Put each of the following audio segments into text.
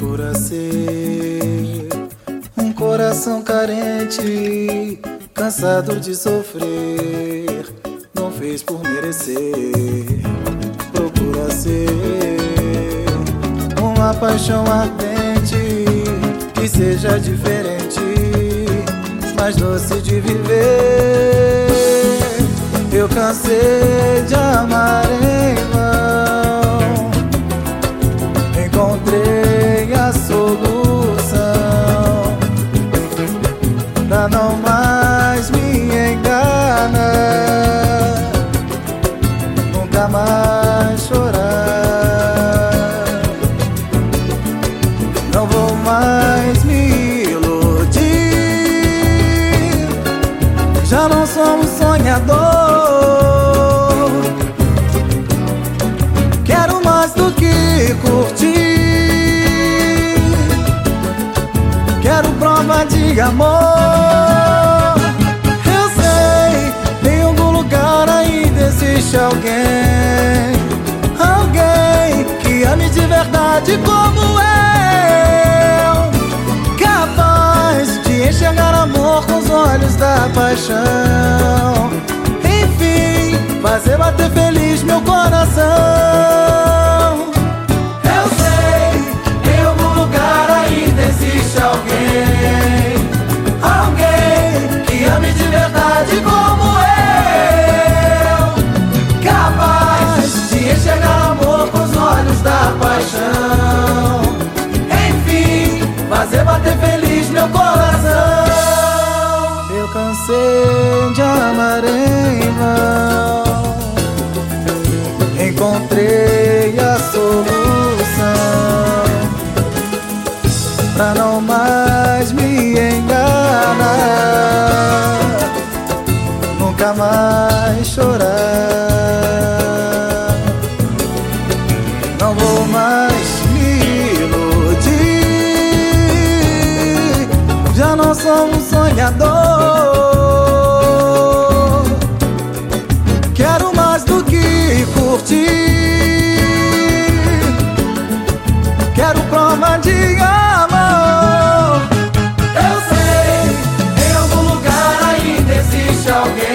Procura ser um coração carente, cansado de sofrer, não fez por merecer. Procura ser uma paixão ardente que seja diferente, mais doce de viver. Eu cansei de amar mais me iludir. Já não sou um sonhador. curtir. Quero prova de amor. Eu sei, em algum lugar ainda existe alguém. Alguém que ame de verdade como eu. Paixão. Enfim, fazer bater feliz meu coração. Vão. Encontrei a solução pra não mais me enganar, nunca mais chorar. Não vou mais me iludir, já não sou um sonhador. Quero prova de amor. Eu sei, em algum lugar ainda existe alguém.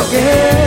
Existe